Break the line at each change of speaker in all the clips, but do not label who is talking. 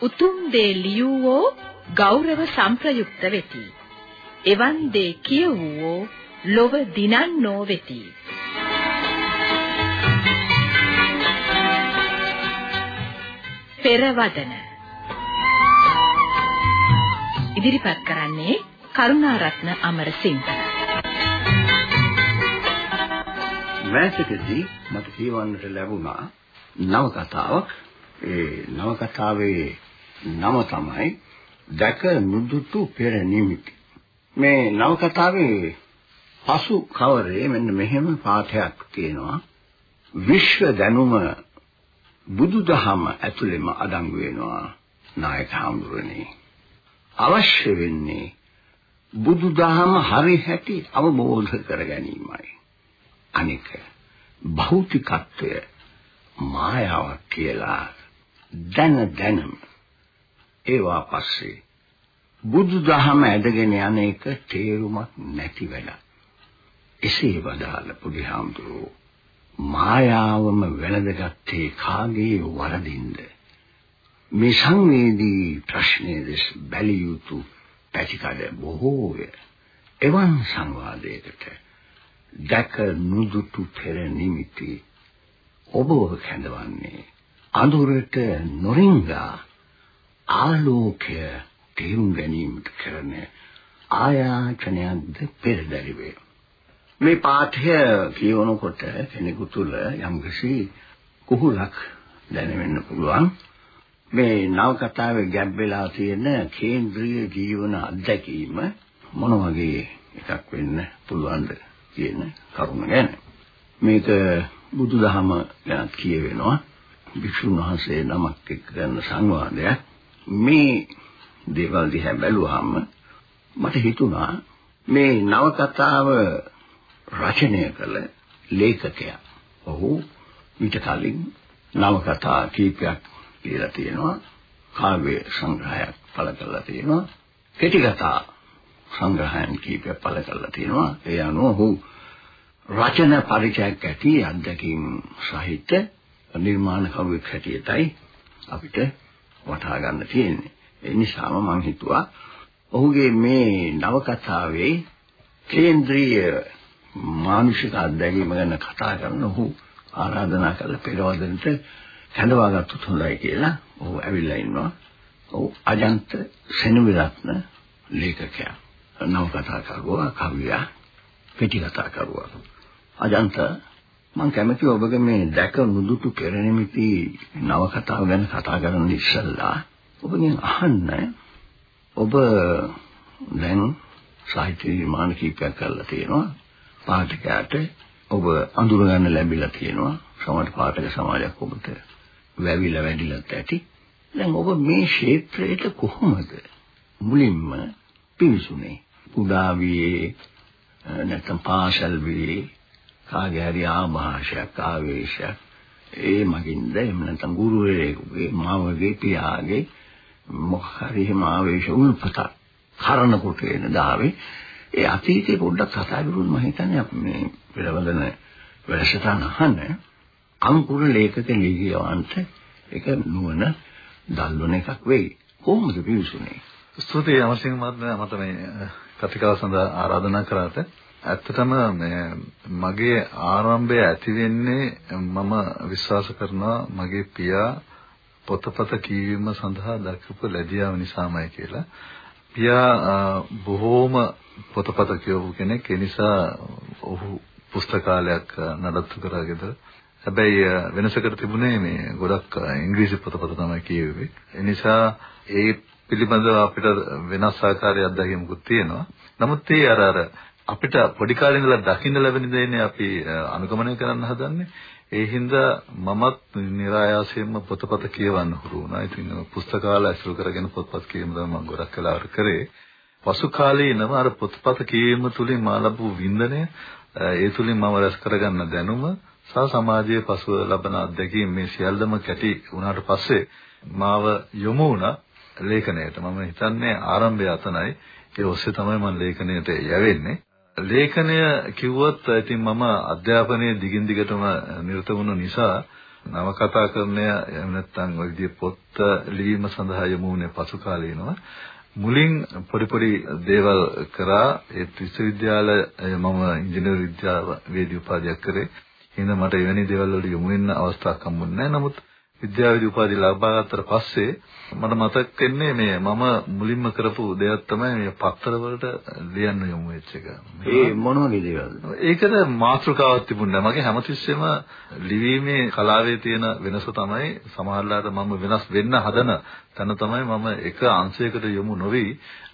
උතුම් දේ ලියවෝ ගෞරව සම්ප්‍රයුක්ත වෙති. එවන් දේ කියවෝ ලොව දිනන්නෝ වෙති. පෙරවදන ඉදිරිපත් කරන්නේ කරුණාරත්න අමරසිංහ
මෑතකදී මට කියවන්නට ලැබුණා නවකතාවක් ඒ නවකතාවේ නම තමයි දැක නුදුටු පෙර නිමිති මේ නවකතාවේ පසු කවරේ මෙන්න මෙහෙම පාඨයක් තියෙනවා. විශ්ව දැනුම බුදුදහම ඇතුළෙම අඩංගු වෙනවා නායක හඳුරන්නේ අවශ්‍ය වෙන්නේ බුදුදහම හරි හැටි අවබෝධ කර ගැනීමයි. අනික භෞතිකත්වය මායාවක් කියලා දැන දැනම ඒවා පස්සේ බුදුදහම ඇදගෙන යන එක තේරුමක් නැති වෙලා එසේ වදාළ පුදිහාමුදුරුවෝ මායාවම වැළඳගත්තේ කාගේ වරදින්ද? මේ සංවේදී ප්‍රශ්නයේ දෙස් බැලිය යුතු පැතිකඩ බොහෝය. එවන් සංවාදයකට දැක නුදුටු පෙර නිමිති ඔබව කැඳවන්නේ අඳුරට නොරිංගා ආලෝකය තේරුම් ගැනීමට කරන ආයාචනයක්ද පෙරදරි වේ මේ පාඨය කියවනකොට කෙනෙකු තුළ යම්කිසි කුහුලක් දැනෙන්න පුළුවන්. මේ නවකතාවේ ගැබ් වෙලා තියෙන කේන්ද්‍රීය ජීවන අත්දැකීම මොන වගේ එකක් වෙන්න පුළුවන්ද කියන කරුණ ගැන. මේක බුදුදහම ගැන කියවෙනවා. භික්ෂුන් වහන්සේ නමක් එක්ක කරන සංවාදයක්. මේ දේවල් දිහා බැලුවාම මට හිතුණා මේ නවකතාව රචනය කළ ලේඛකයා. ඔහු ඊට කලින් නවකතා කීපයක් ලියලා තියෙනවා. කාව්‍ය සංග්‍රහයක් පළ කරලා තියෙනවා. කෙටි කතා සංග්‍රහයන් කීපයක් පළ කරලා තියෙනවා. ඒ අනුව ඔහු රචන පරිචයක් ඇති අත්දැකීම් සහිත නිර්මාණ කවියක් හැටියටයි අපිට වටහා ගන්න තියෙන්නේ. ඒ නිසාම මම හිතුවා ඔහුගේ මේ නවකතාවේ කේන්ද්‍රීය මානසික අත්දැකීම ගැන කතා කරන ඔහු ආරාධනා කළ පෙරවදනට කැඳවාගත්තොත් හොඳයි කියලා ඔහු ඇවිල්ලා ඉන්නවා. ඔහු අජන්ත සෙනවිරත්න ලේඛකයා. නවකතා කරුවා කවියා පිටි කතා කරුවා. අජන්ත මම කැමති ඔබගේ මේ දැක නුදුටු පෙරනිමිති නවකතාව ගැන කතා කරන්න ඉස්සෙල්ලා ඔබගෙන් අහන්න. ඔබ දැන් සාහිත්‍ය නිර්මාණ කීපයක් කරලා තියෙනවා. පාඨකයාට ඔබ අඳුර ගන්න ලැබිලා තියෙනවා. සමහර පාඨක සමාජයක් ඔබට වැවිලා වැඩිලත් ඇති. දැන් ඔබ මේ ක්ෂේත්‍රයට කොහොමද මුලින්ම පිවිසුනේ? කුඩා වියේ නැත්නම් පාසල් වියේ කාගේ හරි ආభాෂයක් ආවේශයක්. ඒ මගින්ද එහෙම නැත්නම් ගුරුවරයෙකුගේ මාවගේ පියාගේ මොකක් හරි එහෙම ආවේශ උල්පත කරන කොට එන දාවේ. ඒ අතීතේ පොඩ්ඩක් කතා කරුවොත් මම හිතන්නේ මේ පෙරවදන වැඩසටහන අහන්න. අංකුර ලේඛක ලියවන්ට ඒක නුවණ දල්වන එකක් වෙයි. කොහොමද පිවිසුනේ?
ස්තුතියි අමරසිංහ මහත්මයා මට මේ කතිකාව සඳහා ආරාධනා කරාට ඇත්තටම මේ මගේ ආරම්භය ඇති වෙන්නේ මම විශ්වාස කරනවා මගේ පියා පොතපත කියවීම සඳහා දක්වපු ලැබියාව නිසාමයි කියලා. පියා බොහෝම පොතපත කියවපු කෙනෙක්. ඒ නිසා ඔහු පුස්තකාලයක් නඩත්තු කරගෙන හැබැයි වෙනසකට තිබුණේ මේ ගොඩක් ඉංග්‍රීසි පොතපත තමයි කියුවේ. ඒ නිසා ඒ පිළිබඳව අපිට වෙනස් ආකාරයේ අත්දැකීමකුත් තියෙනවා. නමුත් ඒ අර අර අපිට පොඩි කාලේ ඉඳලා දකින්න ලැබෙන දේනේ අපි අනුගමනය කරන්න හදන්නේ. ඒ හින්දා මමත් નિરાයාසයෙන්ම පොතපත කියවන්න හුරු වුණා. ඉතින් පුස්තකාල ඇසුරු කරගෙන පොත්පත් කියවීම තමයි මම ගොඩක් කලාවට කරේ. පසු කාලේ නම අර පොත්පත් කියවීම තුලින් මා ලැබු වින්දනය ඒ තුලින් මම රැස් කරගන්න දැනුම සහ සමාජයේ පසුව ලබන අත්දැකීම් මේ සියල්ලම කැටි වුණාට පස්සේ මාව යොමු වුණා ලේඛනයට. මම හිතන්නේ ආරම්භය අතනයි. ඒ ඔස්සේ තමයි මම ලේඛනයට යවෙන්නේ. ලේඛනය කිව්වොත් ඉතින් මම අධ්‍යාපනයේ දිගින් දිගටම නිරත වුණු නිසා නවකතා කරණය එහෙම නැත්නම් ඔය විදිහේ පොත් ලිවීම සඳහා යොමු වුණේ පසු කාලේනව මුලින් පොඩි පොඩි දේවල් කරා ඒ විශ්වවිද්‍යාල මම ඉංජිනේරු විද්‍යාව වේදී උපාධියක් කරේ. එහෙනම් මට එවැනි දේවල් වලට යොමු වෙන්න අවස්ථාවක් හම්බුනේ නැහැ. නමුත් විද්‍යාවේදී උපාධිය ලබා ගත්තට පස්සේ මට මතක් වෙන්නේ මේ මම මුලින්ම කරපු දෙයක් තමයි මේ පත්තර වලට ලියන්න යොමු වෙච්ච එක.
ඒ මොන වගේ දේවල්ද?
ඒකට මාතෘකාවක් තිබුණා. මගේ හැමතිස්සෙම ලිවීමේ කලාවේ තියෙන වෙනස තමයි සමහරවිට මම වෙනස් වෙන්න හදන තැන තමයි මම එක අංශයකට යොමු නොවි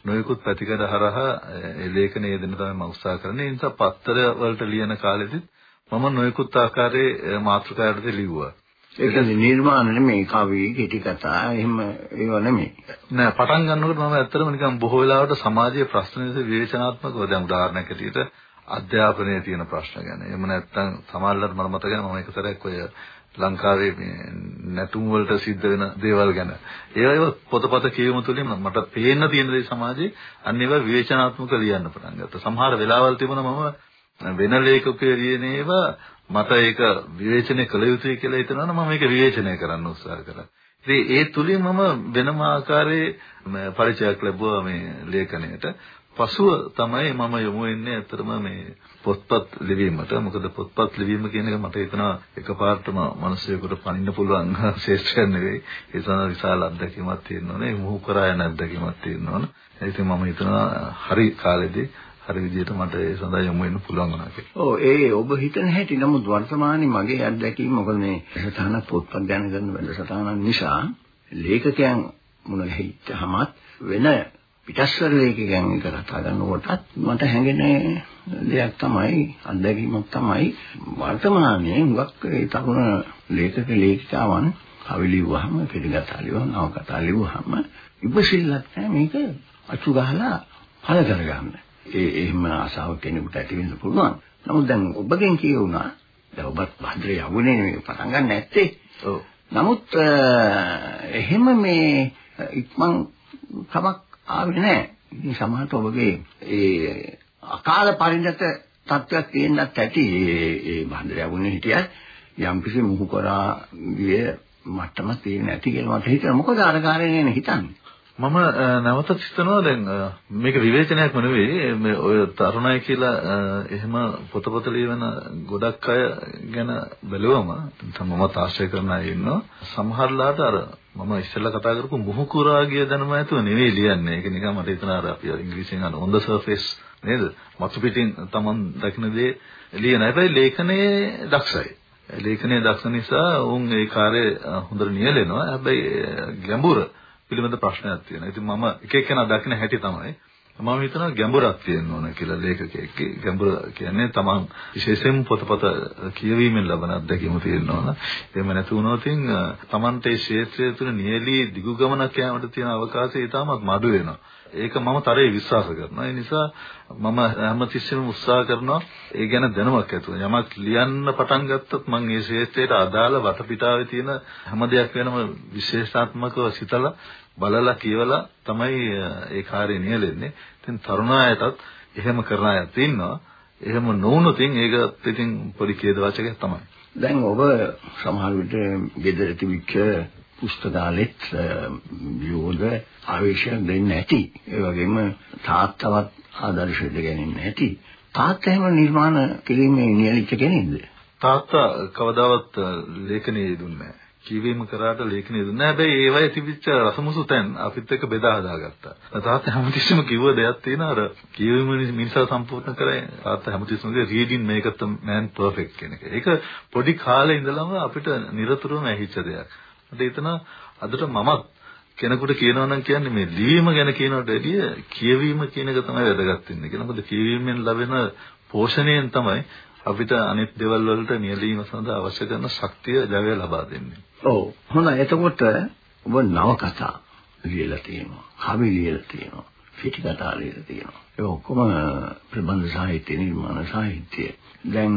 නොයෙකුත් පැතිකඩ හරහා ඒ ලේඛනය දෙන්න තමයි මම උත්සාහ කරන්නේ. ඒ නිසා පත්තර වලට ලියන කාලෙදිත් මම නොයෙකුත් ආකාරයේ මාතෘකාවකට ලිව්වා.
ඒක නිර්මාණ නෙමෙයි කවි කෙටි කතා. එහෙම ඒව නෙමෙයි.
නෑ පටන් ගන්නකොට මම ඇත්තටම නිකන් බොහෝ වෙලාවට සමාජයේ ප්‍රශ්න විස විවේචනාත්මකව දැන් උදාහරණයක් ඇටියට අධ්‍යාපනයේ තියෙන ප්‍රශ්න ගැන. එහෙම නැත්නම් සමාජලට මම මතකයි මම එක සැරයක් ඔය ලංකාවේ මේ නැටුම් වලට සිද්ධ වෙන දේවල් ගැන. ඒවා ඒවා පොතපත කියවීම තුළින් මට පේන්න තියෙන දේ සමාජයේ අන්න ඒවා විවේචනාත්මකව ලියන්න පටන් ගත්තා. සමහර වෙලාවල් තිබුණා මම වෙන ලේඛකයෙක් ලියන ඒවා මට ඒක විවේචනය කළ යුතුයි කියලා හිතනවා නම් මම මේක විවේචනය කරන්න උත්සාහ කරා. ඉතින් ඒ තුලින් මම වෙනම ආකාරයේ පරිචයක් ලැබුවා මේ ලේඛනයට. පසුව තමයි මම යොමු වෙන්නේ ඇත්තටම මේ පොත්පත් ලිවීමට. මොකද පොත්පත් ලිවීම කියන එක මට හිතනවා එකපාරටම මිනිස්සුයෙකුට පනින්න පුළුවන් ශේෂ්ත්‍රයක් නෙවෙයි. ඒ සඳහා විශාල අත්දැකීමක් තියෙන්න ඕනේ. මුහු කරා යන අත්දැකීමක් තියෙන්න ඕනේ. ඉතින් මම හිතනවා හරි කාලෙදී හරි විදිහට මට ඒ සඳහා යොමු වෙන්න පුළුවන් වුණා කියලා.
ඔව් ඒ ඔබ හිතන හැටි නමුත් වර්තමානයේ මගේ අත්දැකීම මොකද මේ සතහන පොත්පත් ගැන කරන වැඩසටහන නිසා ලේඛකයන් මුණ ගැහිච්චහමත් වෙන පිටස්වර ලේඛකයන් එක කතා කරනකොටත් මට හැඟෙන දෙයක් තමයි අත්දැකීමක් තමයි වර්තමානයේ හුඟක් ඒ තරුණ ලේඛක ලේඛිකාවන් කවි ලිව්වහම පිළිගතා ලිව්වහම නවකතා ලිව්වහම ඉවසිල්ලක් නැහැ මේක අචු ගහලා පළ කරගන්න. ඒ එහෙම ආසාව කෙනෙකුට ඇති වෙන්න පුළුවන්. නමුත් දැන් ඔබගෙන් කියුණා දැන් ඔබත් භද්‍රේ යවුනේ මේ පටන් ගන්න නැත්තේ.
ඔව්.
නමුත් එහෙම මේ ඉක්මන් කමක් ආවේ නැහැ. ඉතින් සමහරට ඔබගේ ඒ අකාල පරිණත තත්ත්වයක් තියෙන්නත් ඇති. ඒ භද්‍රේ යවුනේ හිටියත් යම්කිසි මුහු කරා ගිය මට්ටමක් තියෙන ඇති කියලා මට හිතෙනවා. මොකද අර කාරණේ හිතන්නේ.
මම නැවතත් හිතනවා දැන් මේක විවේචනයක්ම නෙවෙයි. මේ ඔය තරුණයි කියලා එහෙම පොතපත ලියවන ගොඩක් අය ගැන බැලුවම මමත් ආශ්‍රය කරන අය ඉන්නවා. සමහරලාට අර මම ඉස්සෙල්ලා කතා කරපු මුහුකුරාගිය දැනුම ඇතුව නෙවෙයි ලියන්නේ. ඒක නිකන් මට හිතන අර අපි ඉංග්‍රීසියෙන් අර on the surface නේද? මතු පිටින් Taman දකින්න දේ ලියන. හැබැයි ලේඛනයේ දක්ෂයි. ලේඛනයේ දක්ෂ නිසා උන් ඒ කාර්යය හොඳට නියැලෙනවා. හැබැයි ගැඹුර පිළිබඳ ප්‍රශ්නයක් තියෙනවා. ඉතින් මම එක එක්කෙනා දකින හැටි තමයි මම හිතනවා ගැඹුරක් තියෙන්න ඕන කියලා ලේඛකයෙක්ගේ ගැඹුර කියන්නේ තමන් විශේෂයෙන් පොතපත කියවීමෙන් ලබන අත්දැකීම තියෙන්න ඕන. එහෙම නැති වුණොත් තමන්ට ඒ ක්ෂේත්‍රය තුළ නියැලී දිගු ගමනක් යාමට තියෙන අවකාශය ඊටමත් මඩු වෙනවා. ඒක මම තරේ විශ්වාස කරනවා. ඒ නිසා මම හැමතිස්සෙම උත්සාහ කරනවා ඒ ගැන දැනුමක් ඇතුව. යමක් ලියන්න පටන් ගත්තොත් මම ඒ ක්ෂේත්‍රයට අදාළ වටපිටාවේ තියෙන හැම දෙයක් වෙනම විශේෂාත්මකව සිතලා බලලා කියවලා තමයි ඒ කාර්යය නියැලෙන්නේ. ඉතින් තරුණ අයටත් එහෙම කරන අයත් ඉන්නවා. එහෙම නොවුනොත් ඒක ඉතින් පොඩි කේද වාචකයක් තමයි.
දැන් ඔබ සමහර විට ගෙදර තිබිච්ච පුස්තකාලෙත් විෝධ ආවේශයක් දෙන්න ඇති. ඒ වගේම තාත්තවත් ආදර්ශ දෙගෙන ඇති. තාත්තා හැම නිර්මාණ කිරීමේ නියලිච්ච කෙනෙක්ද?
තාත්තා කවදාවත් ලේඛනයේ දුන්නේ නැහැ. කියවීම කරාට ලේඛනය දුන්නා. හැබැයි ඒවයි තිබිච්ච රසමුසු තැන් අපිත් එක්ක බෙදා හදාගත්තා. තාත්තා හැමතිස්සෙම කිව්ව දෙයක් තියෙනවා අර කියවීම මිනිසා සම්පූර්ණ කරේ තාත්තා හැමතිස්සෙම කිව්වේ රීඩින් මේක the man perfect කියන එක. ඒක පොඩි කාලේ ඉඳලම අපිට නිරතුරුවම ඇහිච්ච දෙයක්. මට හිතෙනවා අදට මමත් කෙනෙකුට කියනවා නම් කියන්නේ මේ ලිවීම ගැන කියනකට වැඩිය කියවීම කියන එක තමයි වැදගත් වෙන්නේ. කියලා මොකද කියවීමෙන් ලැබෙන පෝෂණයෙන් තමයි අපිට අනිත් දේවල් වලට නියැලීම සඳහා අවශ්‍ය කරන ශක්තිය ජවය ලබා දෙන්නේ.
ඔව්. හොඳයි. එතකොට ඔබ නවකතා ලියලා තියෙනවා. කවි ලියලා තියෙනවා. පිටි කතා ලියලා තියෙනවා. ඒ ඔක්කොම ප්‍රබන්ධ සාහිත්‍ය නිර්මාණ සාහිත්‍ය. දැන්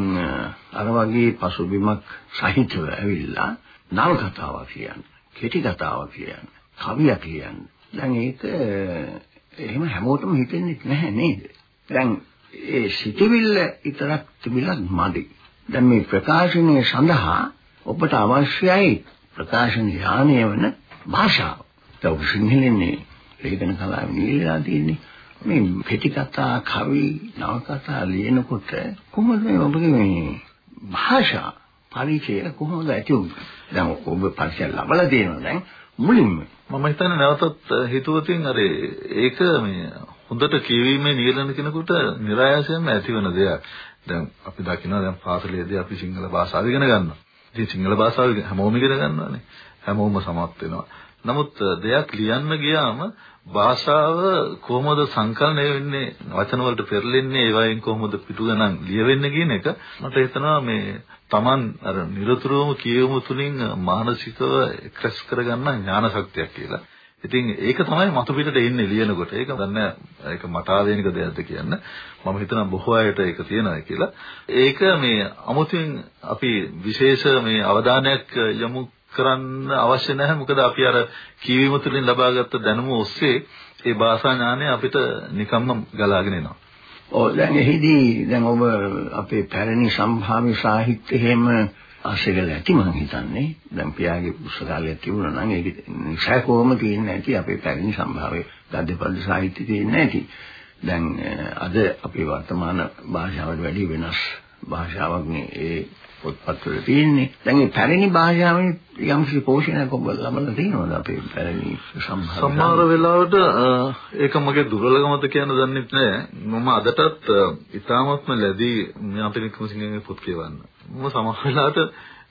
අර වගේ පසුබිමක් සහිතව ඇවිල්ලා නවකතාවක් කියන්නේ. කෙටි කතාවක් කියන්නේ. කවියක් කියන්නේ. දැන් ඒක එහෙම හැමෝටම හිතෙන්නේ නැහැ නේද? දැන් ඒ සිටිවිල්ල විතරක් තිබිලත් මදි. දැන් මේ ප්‍රකාශනය සඳහා ඔබට අවශ්‍යයි ප්‍රකාශන ඥානය වන භාෂාව. ඒක සිංහලෙන්නේ ලේඛන කලාවේ නියලා තියෙන්නේ. මේ කෙටි කතා, කවි, නවකතා ලියනකොට කොහොමද මේ ඔබගේ මේ භාෂා පරිචය කොහොමද ඇති වුනේ? දැන් ඔබ පරිචය ලබලා තියෙනවා දැන් මුලින්ම.
මම හිතන්නේ නැවතත් හිතුවතින් අර ඒක මේ හොඳට කියවීමේ නියලන කෙනෙකුට નિરાයාසයෙන්ම ඇතිවන දෙයක්. දැන් අපි දකිනවා දැන් පාසලේදී අපි සිංහල භාෂාව ඉගෙන ගන්නවා. ඉතින් සිංහල භාෂාව හැමෝම ඉගෙන ගන්නවානේ. හැමෝම සමත් වෙනවා. නමුත් දෙයක් ලියන්න ගියාම භාෂාව කොහොමද සංකලනය වෙන්නේ වචන වලට පෙරලෙන්නේ ඒ වයින් කොහොමද පිටු ගණන් ලියවෙන්නේ කියන එක මට හිතනවා මේ Taman අර නිරතුරුවම කියවමු තුලින් මානසිකව එක්ස්ප්‍රෙස් කරගන්න ඥාන ශක්තියක් කියලා. ඉතින් ඒක තමයි මතු පිටට එන්නේ ලියනකොට. ඒක දන්නේ ඒක මට ආවේනික දෙයක්ද කියන්න. මම හිතනවා බොහෝ අයට ඒක තියෙනවා කියලා. ඒක මේ අමුතුවෙන් අපි විශේෂ මේ අවධානයක් යොමු කරන්න අවශ්‍ය නැහැ. මොකද අපි අර කියවීම තුළින් ලබාගත් දැනුම ඔස්සේ ඒ භාෂා ඥානය අපිට නිකම්ම ගලාගෙන එනවා.
ඔව් දැන් එහිදී දැන් ඔබ අපේ පැරණි සම්භාව්‍ය සාහිත්‍යයෙම ආශිර්වාද ඇති මම හිතන්නේ. දැන් පියාගේ පුස්තකාලයක් තිබුණා නම් ඒක නිසා කොහොම තියෙන්නේ නැති අපේ පැරණි සම්භාව්‍ය ගද්‍ය පද සාහිත්‍ය තියෙන්නේ නැති. දැන් අද අපේ වර්තමාන භාෂාවට වැඩි වෙනස් භාෂාවක් නේ ඒ පොත්පත්වල තියෙන්නේ. දැන් මේ පැරණි භාෂාවෙන් යම් කිසි පෝෂණයක් ඔබ ලබලා තියෙනවද අපේ පැරණි සම්භාව්‍ය?
සමහර වෙලාවට ඒක මගේ දුර්වලකමද කියන දන්නේ නැහැ. මම අදටත් ඉතාමත්ම ලැබී අපේ වික්‍රමසිංහගේ පොත් කියවන්න. මම සමහර වෙලාවට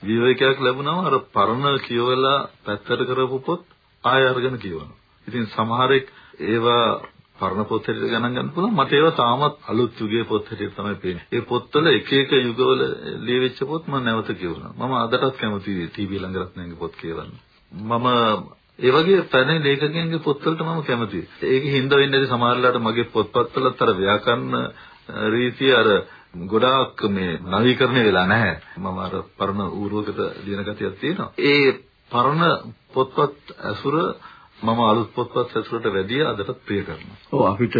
විවේකයක් ලැබුණාම අර පරණ කියවලා පැත්තට කරපු පොත් ආය අරගෙන කියවනවා. ඉතින් සමහරෙක් ඒවා පරණ පොත් හැටියට ගණන් ගන්න පුළුවන් මට ඒවා තාමත් අලුත් යුගයේ පොත් හැටියට තමයි පේන්නේ. ඒ පොත්වල එක එක යුගවල ලියවිච්ච පොත් මම නැවත කියවනවා. මම අදටත් කැමතියි ටීවී ළඟරත්නයන්ගේ පොත් කියවන්න. මම ඒ වගේ පැරණි ලේඛකයන්ගේ පොත්වලට මම කැමතියි. ඒකේ හින්දා වෙන්නේ සමහරලාට මගේ පොත්පත්වලත් අර ව්‍යාකරණ රීතිය අර ගොඩාක් මේ නවීකරණය වෙලා නැහැ. මම අර පරණ ඌරුවකට ලියන ගතියක් තියෙනවා. ඒ පරණ පොත්පත් ඇසුර මම අලුත් පොත්පත් ඇතුළට වැඩි අදටත් ප්‍රිය කරනවා.
ඔව් අපිට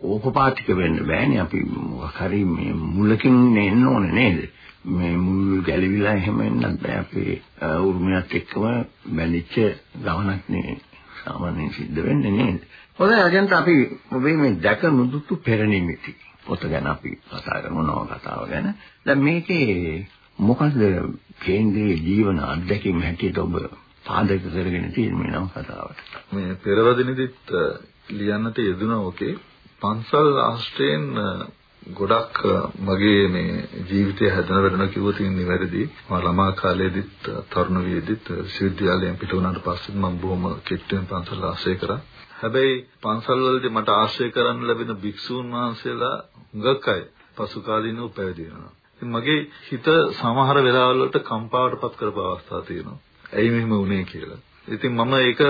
ඕපපාතික වෙන්න බෑනේ අපි මොකක් හරි මේ මුලකින් එන්න ඕනේ නේද? මේ මුල් ගැලවිලා එහෙම එන්නත් බෑ අපේ උරුමයක් එක්කම බැඳිච්ච ගමනක් නේ සාමාන්‍යයෙන් සිද්ධ වෙන්නේ නේද? හොඳයි අජන්ත අපි ඔබේ මේ දැක නුදුතු පෙරනිමිති පොත ගැන අපි කතා කරමු නව කතාව ගැන. දැන් මේකේ මොකද කේන්ද්‍රයේ ජීවන අත්දැකීම් හැටියට ඔබ පාදක කරගෙන තියෙන මේ නව කතාවට.
මේ පෙරවදිනෙදිත් ලියන්නට යෙදුණා ඔකේ පන්සල් ආශ්‍රයෙන් ගොඩක් මගේ මේ ජීවිතය හැදෙන වැඩන කිව්වොත් ඉන්නේ වැරදි. මම ළමා කාලේදීත් තරුණ වියේදීත් විශ්වවිද්‍යාලයෙන් පිට වුණාට පස්සේ මම බොහොම කෙටියෙන් පන්සල් ආශ්‍රය කරා. හැබැයි පන්සල් වලදී මට ආශ්‍රය කරන්න ලැබෙන භික්ෂූන් වහන්සේලා හුඟක් අය පසු කාලිනව පැවිදි වෙනවා. මගේ හිත සමහර වෙලාවල් වලට කම්පාවටපත් කරපු අවස්ථා තියෙනවා. ඇයි මෙහෙම වුනේ කියලා. ඉතින් මම ඒක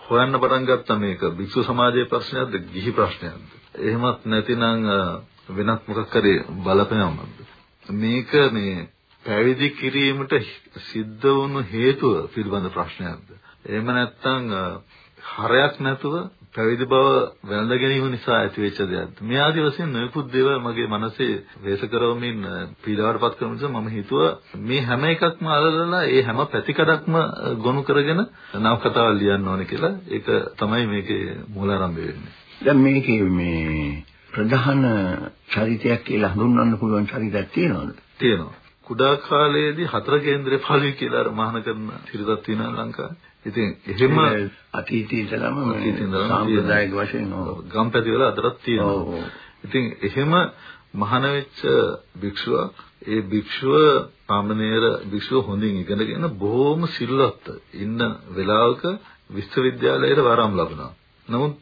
හොයන්න පටන් ගත්තා මේක භික්ෂු සමාජයේ ප්‍රශ්නයක්ද ගිහි ප්‍රශ්නයක්ද. එහෙමත් නැතිනම් වෙනත් මොකක් හරි බලපෑමක්ද. මේක මේ පැවිදි කිරීමට සිද්ධ වුණු හේතුව පිළිබඳ ප්‍රශ්නයක්ද. එහෙම නැත්නම් හරයක් නැතුව පැවිදි බව වැළඳ ගැනීම නිසා ඇතිවෙච්ච දෙයක්ද මේ ආදි වශයෙන් නොයෙකුත් දේවල් මගේ මනසේ වේස කරවමින් පීඩාවටපත් කරන නිසා මම හිතුවා මේ හැම එකක්ම අල්ලලා ඒ හැම පැතිකඩක්ම ගොනු කරගෙන නවකතාවක් ලියන්න ඕනේ කියලා. ඒක තමයි මේකේ මූලාරම්භය වෙන්නේ.
දැන් මේකේ මේ ප්‍රධාන චරිතයක් කියලා හඳුන්වන්න පුළුවන් චරිතයක් තියෙනවද?
තියෙනවා කුඩා කාලයේදී හතර කේන්ද්‍රේ පාළුයි කියලා අර මහාන කරන සිරිතක් තියෙනවා ලංකාවේ ඉතින් එහෙම
අතීතයේ ඉඳලම සාම්ප්‍රදායික වශයෙන්
ගම්පැති වල අදටත් තියෙනවා. ඉතින් එහෙම මහාන වෙච්ච භික්ෂුවක් ඒ භික්ෂුව සාමණේර භික්ෂුව හොඳින් ඉගෙනගෙන බොහොම සිල්වත් ඉන්න වෙලාවක විශ්වවිද්‍යාලයට වරම් ලබනවා. නමුත්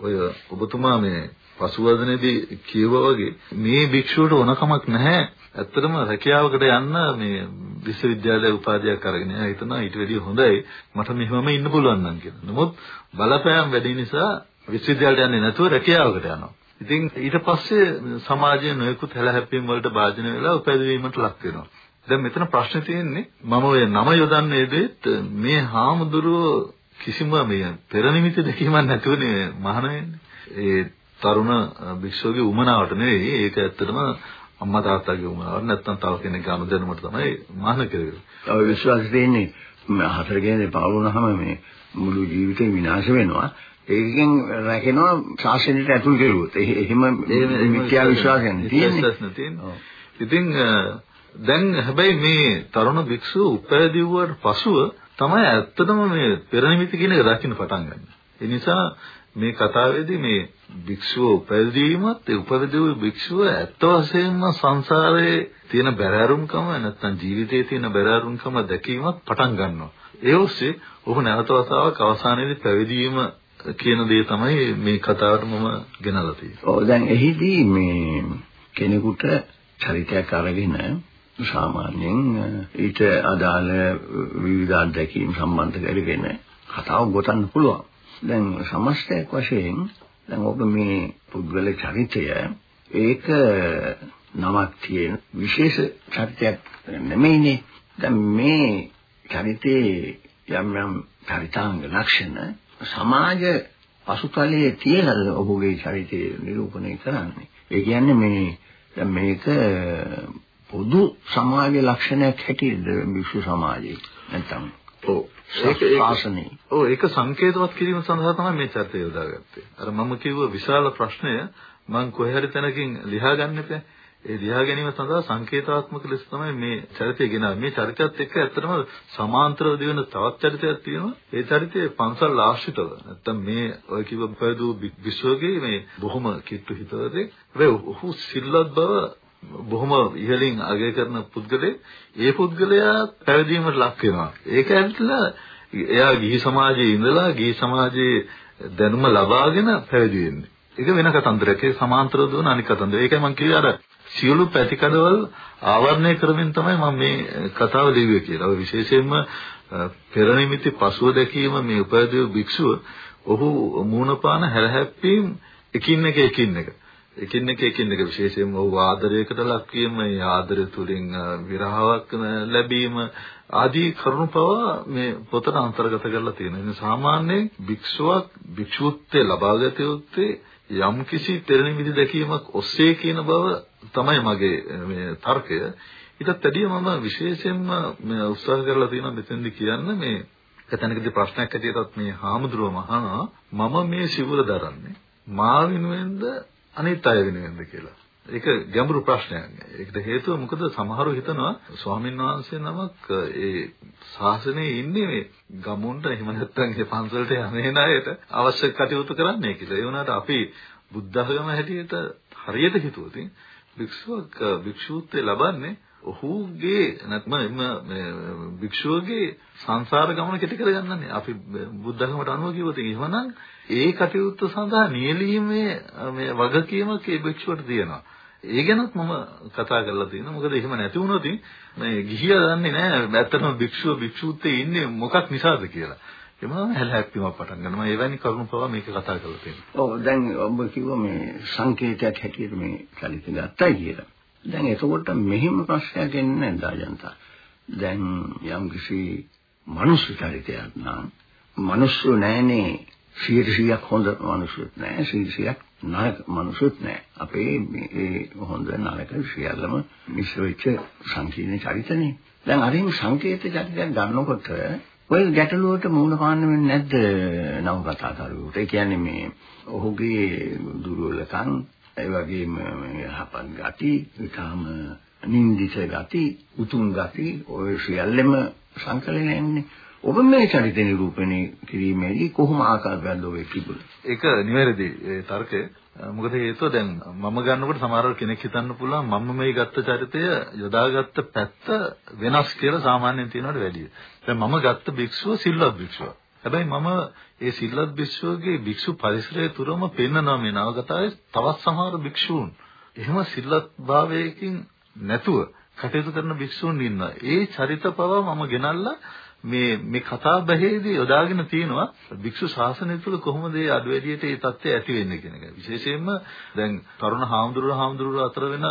ඔය ඔබතුමා මේ පසුවදනේදී කියුවා වගේ මේ භික්ෂුවට ඕනකමක් නැහැ. ඇත්තටම රැකියාවකට යන්න මේ විශ්වවිද්‍යාලයේ උපාධියක් අරගෙන එයා හිතනවා ඊට වැඩිය හොඳයි මට මෙහෙමම ඉන්න පුළුවන් නම් කියලා. නමුත් බලපෑම් වැඩි නිසා විශ්වවිද්‍යාලයට යන්නේ නැතුව රැකියාවකට යනවා. ඉතින් ඊට පස්සේ සමාජයේ නොයෙකුත් හැලහැප්පීම් වලට භාජනය වෙලා උපැදවීමට ලක් වෙනවා. දැන් මෙතන ප්‍රශ්නේ තියෙන්නේ මම ඔය නම යොදන්නේ දෙත් මේ හාමුදුරුවෝ කිසිම මේ පෙරනිමිති දෙකීමක් නැතුවනේ මහාන වෙන්නේ. ඒ තරුණ භික්ෂුවගේ උමනාවට නෙවෙයි ඒක ඇත්තටම අම්මා තාත්තාගේ උමනාවට නැත්නම් තව කෙනෙක්ගේ අනුදැනුමට තමයි මහාන කෙරෙන්නේ.
ඔය විශ්වාසය දෙන්නේ හතර ගෙනේ පාවු වුණාම මේ මුළු ජීවිතේ විනාශ වෙනවා. ඒකෙන් රැකෙනවා ශාසනයට ඇතුල් කෙරුවොත්. එහෙම මිත්‍යා විශ්වාසයක්
තියෙන්නේ. ඉතින් දැන් හැබැයි මේ තරුණ භික්ෂුව උපැදිවුවට පසුව තමයි ඇත්තටම මේ පෙරනිමිති කියන එක දකින්න පටන් ගන්න. ඒ නිසා මේ කතාවේදී මේ භික්ෂුව උපැදීමත් ඒ උපැදීව භික්ෂුව ඇත්ත වශයෙන්ම සංසාරයේ තියෙන බැරෑරුම්කම නැත්නම් ජීවිතයේ තියෙන බැරෑරුම්කම දැකීමත් පටන් ගන්නවා. ඒ ඔස්සේ ඔහු නැවත වතාවක් අවසානයේදී පැවිදීම කියන දේ තමයි මේ කතාවට මම ගෙනල්ලා තියෙන්නේ.
ඔව් දැන් එහිදී මේ කෙනෙකුට චරිතයක් අරගෙන සාමාන්‍යයෙන් ඊට අදාළ විවිධ අත්දැකීම් සම්බන්ධ කරගෙන කතාව ගොතන්න පුළුවන්. දැන් සමස්තයක් වශයෙන් දැන් ඔබ මේ පුද්ගල චරිතය ඒක නමක් තියෙන විශේෂ චරිතයක් නෙමෙයිනේ. දැන් මේ චරිතේ යම් යම් චරිතාංග ලක්ෂණ සමාජ පසුතලයේ තියලාද ඔහුගේ චරිතය නිරූපණය කරන්නේ. ඒ කියන්නේ මේ දැන් මේක පොදු සමාජ ලක්ෂණයක් හැටියට විශ්ව සමාජයේ නැත්නම්
ඔව් ඒක ශාසනයේ ඔව් ඒක සංකේතවත් කිරීම සඳහා තමයි මේ චරිතය යොදාගත්තේ. අර මම කිව්ව විශාල ප්‍රශ්නය මම කොහේ හරි තැනකින් ලියා ගන්න එපා. ඒ ලියා ගැනීම සඳහා සංකේතාත්මක ලෙස තමයි මේ චරිතය ගෙනාවේ. මේ චරිතයත් එක්ක ඇත්තටම සමාන්තරව දිවෙන තවත් චරිතයක් තියෙනවා. ඒ චරිතයේ පන්සල් ආශ්‍රිතව. නැත්තම් මේ ඔය කිව්ව පෙදු විශ්වගේ මේ බොහොම කිට්ටු හිතවතේ. හැබැයි ඔහු සිල්වත් බව බොහොම ඉහළින් අගය කරන පුද්ගලෙක්. ඒ පුද්ගලයා පැවිදීමට ලක් වෙනවා. ඒක ඇත්තලා එයා ගිහි සමාජයේ ඉඳලා ගිහි සමාජයේ දැනුම ලබාගෙන පැවිදි වෙන්නේ. ඒක වෙන කතන්දරයක්. ඒ සමාන්තරව දුවන අනික් කතන්දරය. ඒකයි මම කිව්වේ අර සියලු පැතිකඩවල ආවරණය කරමින් තමයි මම මේ කතාව ලිව්වේ කියලා. ඔය විශේෂයෙන්ම පෙරනිමිති පසුව දැකීම මේ උපදේව භික්ෂුව ඔහු මූණපාන හැරහැප්පීම් එකින් එක එකින් එක එකින් එක එකින් එක විශේෂයෙන්ම ඔහු ආදරයකට ලක්වීම ඒ ආදරය තුලින් විරහාවක් ලැබීම ආදී කරුණු පවා මේ පොතට අන්තර්ගත කරලා තියෙනවා. ඉතින් සාමාන්‍යයෙන් භික්ෂුවක් භික්ෂුත්වයේ ලබාගත යුත්තේ යම්කිසි පෙරනිමිති දැකීමක් ඔස්සේ කියන බව තමයි මගේ මේ තර්කය. ඊටත් වැඩිය මම විශේෂයෙන්ම මේ උත්සාහ කරලා තියෙනවා මෙතෙන්දි කියන්න මේ එතනකදී ප්‍රශ්නයක් ඇටියටත් මේ හාමුදුරුවම අහනවා මම මේ සිවුර දරන්නේ මා වෙනුවෙන්ද අනිත් අය වෙනුවෙන්ද කියලා. ඒක ගැඹුරු ප්‍රශ්නයක්. ඒකට හේතුව මොකද සමහරව හිතනවා ස්වාමීන් වහන්සේ නමක් ඒ ශාසනයේ ඉන්නේ මේ ගමුන්ට එහෙම නැත්නම් ඒ පන්සලට යන්නේ නැයට අවශ්‍ය කටයුතු කරන්නේ කියලා. ඒ වුණාට අපි බුද්ධ ධර්ම හැටියට හරියට හිතුවොත් භික්ෂුවක් භික්ෂූත්වය ලබන්නේ ඔහුගේ නැත්නම් මේ භික්ෂුවගේ සංසාර ගමන කෙටි කරගන්නනේ. අපි බුද්ධ ධර්මයට අනුව කිව්වොත් එහෙමනම් ඒ කටයුත්ත සඳහා නියැලීමේ මේ වගකීමක් ඒ භික්ෂුවට තියෙනවා. ඒ ගැනත් මම කතා කරලා තියෙනවා. මොකද එහෙම නැති වුණොත් මේ ගිහියා දන්නේ නැහැ ඇත්තටම භික්ෂුව භික්ෂූත්වයේ ඉන්නේ මොකක් නිසාද කියලා. එමම හැලහැප්පීමක් පටන් ගන්නවා. එවැනි කරුණු පවා මේක කතා කරලා තියෙනවා.
ඔව් දැන් ඔබ කිව්වා මේ සංකේතයක් හැටියට මේ චලිත ගත්තයි කියලා. දැන් එතකොට මෙහිම ප්‍රශ්නයක් එන්නේ නැද්ද අජන්තා? දැන් යම් කිසි මනුස්ස චරිතයක් නම් මනුස්සු නැහනේ 100ක් හොඳ මනුස්සුත් නැහැ 100ක් නරක මනුස්සුත් නැහැ. අපේ මේ හොඳ නරක සියල්ලම මිශ්‍ර වෙච්ච සංකීර්ණ චරිතනේ. දැන් අරින් සංකේත චරිතයක් ගන්නකොට ඔය ගැටලුවට මුහුණ පාන්න වෙන්නේ නැද්ද නව කතාකරුවෝ? ඒ කියන්නේ මේ ඔහුගේ දුර්වලකම් ඒ වගේම යහපත් ගති, ඊටාම නින්දිත ගති, උතුම් ගති ඔය සියල්ලම සංකලනයන්නේ. ඔබ මේ චරිත නිරූපණය කිරීමේදී කොහොම ආකාරයක්ද ඔබ තිබුණේ?
ඒක නිවැරදි ඒ තර්කය. මොකද හේතුව දැන් මම ගන්නකොට සමහරව කෙනෙක් හිතන්න පුළුවන් මම මේ ගත්ත චරිතය යොදාගත්ත පැත්ත වෙනස් කියලා සාමාන්‍යයෙන් තියෙනවට වැඩිය. දැන් මම ගත්ත භික්ෂුව සිල්වත් භික්ෂුව. හැබැයි මම ඒ සිල්වත් භික්ෂුවගේ භික්ෂු පරිසරය තුරම පෙන්වනවා මේ නවකතාවේ තවත් සමහර භික්ෂූන්. එහෙම සිල්වත් භාවයකින් නැතුව කටයුතු කරන භික්ෂූන් ඉන්නවා. ඒ චරිත පවා මම ගෙනල්ලා මේ මේ කතා බහේදී යොදාගෙන තියෙනවා භික්ෂු ශාසනය තුළ කොහොමද මේ අඩු වැඩියට මේ தත්ත්වය ඇති වෙන්නේ කියන එක. විශේෂයෙන්ම දැන් තරුණ හාමුදුරුවෝ හාමුදුරුවෝ අතර වෙන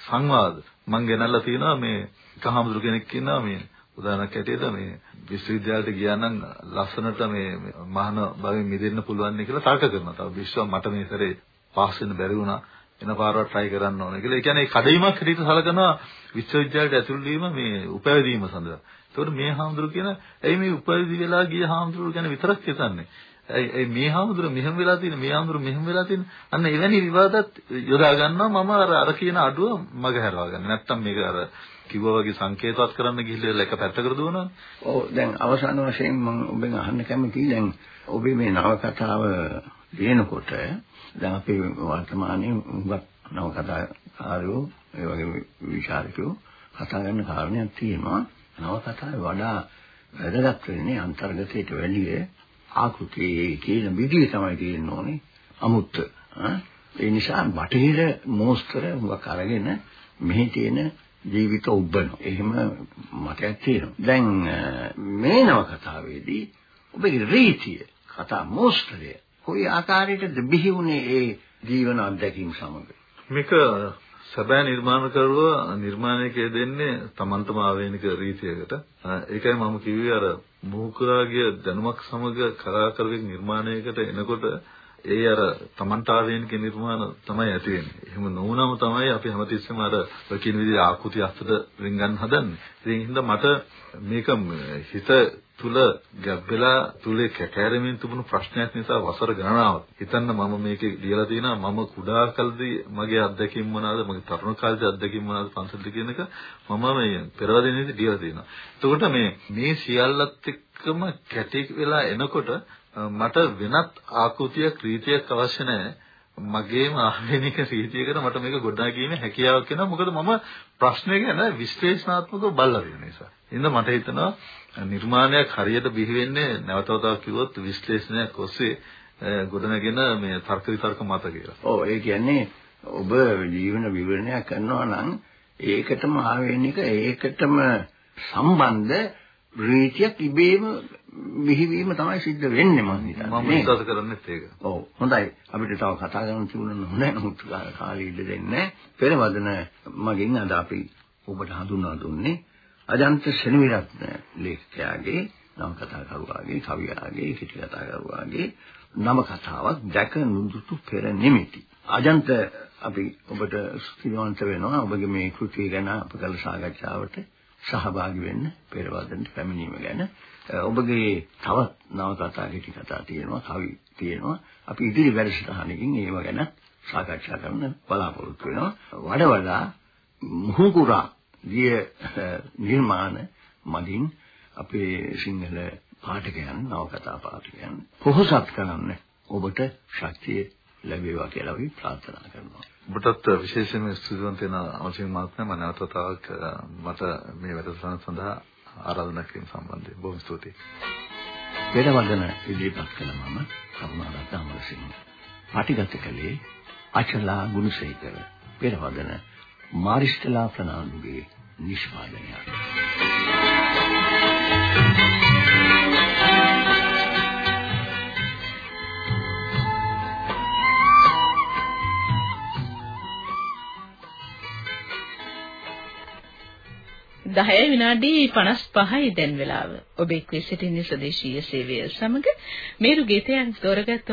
සංවාද මම ගෙනල්ලා තියෙනවා මේ එක හාමුදුරු කෙනෙක් ඉන්නවා මේ උදාහරණයක් ඇටියට මේ විශ්වවිද්‍යාලයට ගියා නම් ලස්සනට මේ මහාන භවෙන් මිදෙන්න පුළුවන් නේ කියලා තර්ක කරනවා. තව විශ්ව මට මේ සැරේ පාස් වෙන්න බැරි වුණා. එන පාරවත් try කරන්න ඕනේ කියලා. ඒ කියන්නේ කඩයිමක් හැටියට සලකනවා විශ්වවිද්‍යාලයට ඇතුළු වීම මේ උපයවීම සඳහා. ඒතකොට මේ හාමුදුරු කියන ඇයි මේ උපයවි වෙලා ගිය හාමුදුරු ගැන විතරක් හිතන්නේ? ඇයි මේ හාමුදුරු මෙහෙම වෙලා තියෙන මේ හාමුදුරු මෙහෙම වෙලා තියෙන අන්න එවැනි විවාදات යොදා ගන්නවා මම අර අර කියන අඩුව මග හැරවා ගන්න. නැත්තම් මේක අර කිව්වා වගේ සංකේතවත් කරන්න ගිහිල්ලා එක පැත්තකට දුවනවා.
ඔව් දැන් අවසාන වශයෙන් මම ඔබෙන් අහන්න කැමතියි දැන් ඔබේ මේ නවකතාව ලියනකොට දැන් අපි වර්තමානයේ උගත් නවකතාකාරයෝ ඒ වගේ විචාරකයෝ කතා කරන කාරණයක් තියෙනවා. නවකතාවේ වඩා වැදගත් වෙන්නේ අන්තර්ගතයට වැඩිය ආකෘතියේ කියන විදිය තමයි තියෙන්න ඕනේ. අමුත්ත. ඒ නිසා බටහිර මෝස්තර හුඟක් අරගෙන මෙහි තියෙන ජීවිත උබ්බන. එහෙම මතයක් තියෙනවා. දැන් මේ නව කතාවේදී ඔබේ රීතිය, කතා මෝස්තරය කොයි ආකාරයකද බිහි වුනේ ඒ ජීවන අත්දැකීම් සමග?
මේක සැබෑ නිර්මාණකරුවා නිර්මාණයකයේ දෙන්නේ තමන්ටම ආවේනික රීතියකට. ඒකයි මම කිව්වේ අර මුහුකුරාගේ දැනුමක් සමග කලාකරුවෙක් නිර්මාණයකට එනකොට ඒ අර Tamanට ආවේනික නිර්මාණ තමයි ඇති වෙන්නේ. එහෙම නොවුනම තමයි අපි හැමතිස්සෙම අර ඔය කියන විදිහට ආකෘති අස්තට රින්ගන්න හදන්නේ. ඉතින් හින්දා මට මේක හිත තුල ගැබ් වෙලා තුලේ කැකෑරෙමින් තිබුණු ප්‍රශ්නයක් නිසා වසර ගණනාවක් හිතන්න මම මේකේ ලියලා තියෙනවා මම කුඩා කලදී මගේ අත්දැකීම් මොනවාද මගේ තරුණ කාලේ අත්දැකීම් මොනවාද පන්සලට කියන එක මම මේ පෙරවදිනේදී ලියලා තියෙනවා. එතකොට මේ මේ සියල්ලත් එක්කම කැටි වෙලා එනකොට මට වෙනත් ආකෘතියක් රීතියක් අවශ්‍ය නැහැ. මගේම ආවේනික රීතියකට මට මේක ගොඩනගීමේ හැකියාවක් වෙනවා. මොකද මම ප්‍රශ්නේ ගැන විශ්ලේෂණාත්මකව බලලා තියෙන නිසා. එහෙනම් මට හිතෙනවා නිර්මාණයක් හරියට බිහි වෙන්නේ නැවත වතාවක් කිව්වොත් විශ්ලේෂණයක් ඔස්සේ ගොඩනගෙන මේ තර්ක විතර්ක මත කියලා.
ඔව් ඒ කියන්නේ ඔබ ජීවන විවරණයක් කරනවා නම් ඒකටම ආවේනික ඒකටම සම්බන්ධ රීතියක් ඉබේම මිහිවීම තමයි සිද්ධ වෙන්නේ මම හිතන්නේ.
මම විශ්වාස කරන්නේත් ඒක.
ඔව්. හොඳයි. අපිට තව කතා කරන්න තිබුණා නෑ නමුත් කාලෙ ඉඳ දෙන්නේ. පෙරවදන මගින් අද අපි ඔබට හඳුන්වා දුන්නේ අජන්ත ශනිවිරත්න ලේඛකයාගේ නව කතා කරුවාගේ කවියාගේ කිටි කතා කරුවාගේ නම කතාවක් දැක නුදුතු පෙර නිමිති. අජන්ත අපි ඔබට ස්තුතිවන්ත වෙනවා ඔබගේ මේ කෘතිය ගැන අප කළ සාකච්ඡාවට සහභාගී වෙන්න පෙරවදනට පැමිණීම ගැන ඔබගේ තවත් නවකතා කෙටි කතා තියෙනවා කවි තියෙනවා අපි ඉදිරි වැඩසටහනකින් ඒව ගැන සාකච්ඡා කරන්න බලාපොරොත්තු වෙනවා වඩ වඩා මුහුකුරා ගිය නිර්මාණ මගින් අපේ සිංහල පාඨකයන් නවකතා පාඨකයන් පොහොසත් කරන්න ඔබට ශක්තිය ලැබේවා කියලා අපි ප්‍රාර්ථනා කරනවා.
ඔබටත් විශේෂයෙන්ම ස්තුතිවන්ත වෙන අවශ්‍යම මාත්‍රා මම නැවත තවක් මට මේ වැඩසටහන සඳහා ආරාධනා කිරීම සම්බන්ධයෙන් බොහොම ස්තුතියි.
පෙරවදන ඉදිරිපත් කළ මම කරුණාරත්න අමරසිංහ. පාටිගත කළේ අචලා ගුණසේකර. පෙරවදන මාරිස්ටලා ප්‍රනාන්දුගේ නිෂ්පාදනයක්.
දහය විනාඩි 55යි දැන් වෙලාව. ඔබ එක්ව සිටින්නේ ස්වදේශීය සේවය සමග මේරු ගීතයන් තෝරගත්